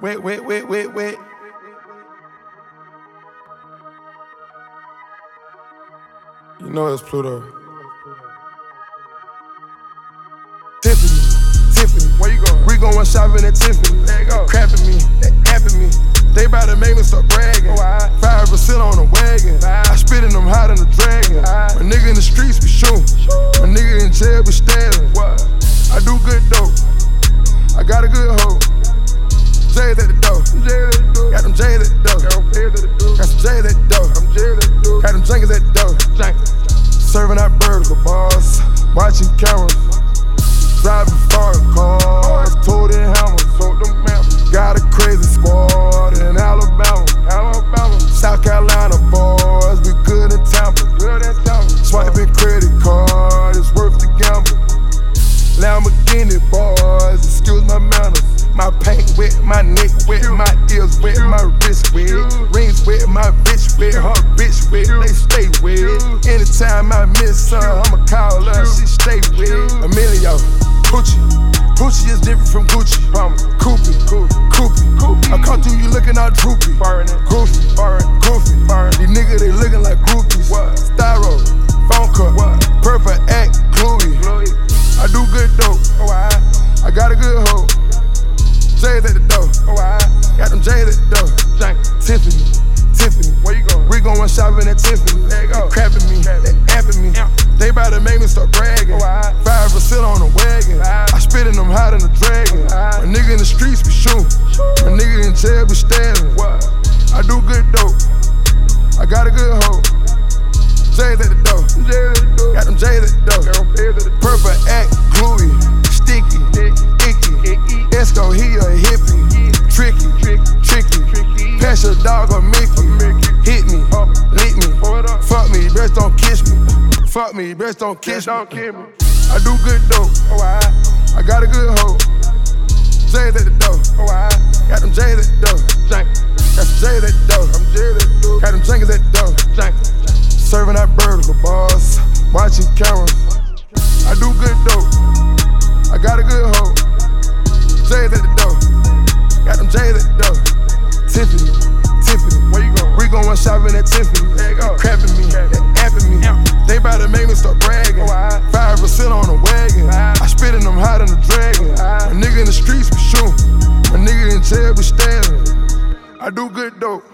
Wet, wet, wet, wet, wet. You know it's Pluto. Tiffany, Tiffany. Where you going? We going shopping at Tiffany. There you go. Crapping me, they apping me. They bout to make me start bragging. Oh, Why? Five percent on the wagon. Why? I spit in them hot in the dragon. My nigga in the streets be shooting. My nigga in jail be stabbing. What? I do good dope. I got a good hoe. Got J's at the door. Got them pairs at the door. Got some J's at the door. I'm jail at the door. Got them Jenkins at the door. Serving out burger bars. Watching cameras. Driving foreign cars. Toting hammers. Got a crazy squad in Alabama. Alabama. South Carolina boys. We good in Tampa. Swiping credit card. It's worth the gamble. Lamborghini boys. Excuse my manners. My paint wet, my neck wet, my ears wet, my wrist wet, rings wet, my bitch wet, her bitch wet, they stay wet. Anytime I miss her, I'ma call her, she stay wet. Emilio, Pucci, Pucci is different from Gucci. Promise. Coopy, Coopy, I come through you looking all droopy. Firing J's at the door. Oh, I. Got them J's at the door. Jank. Tiffany, Tiffany. Where you going? We going shopping at Tiffany. There you go. They crapping me, they apping me. Yeah. They bout to make me start bragging. Oh, I. Five percent on the wagon. I spit in them hot in the dragon. Oh, Five. My nigga in the streets be shooting. My nigga in jail be stabbing. What? I do good dope. I got a good hoe. J's at the door. I'm at the door. Got them J's at the door. Got at the door. Purple act, Pass your dog or Mickey. Hit me, lick me. Pour it up. Fuck me, best don't kiss me. Fuck me, best don't kiss me. don't kill me. I do good dope. Oh, I. I got a good hoe. J's at the door. Oh, I. Got them J's at the door. Got some J's at the door. I'm jail at the. Got them Jenkins at the door. Serving out burger bars. Watching cameras. Shopping at Tiffany. Crapping me, apping me. They bout to make me start bragging. Oh, Why? Five percent on the wagon. I spit in them hot in the dragon. My nigga in the streets be shooting. My nigga in jail be stabbing. I do good dope.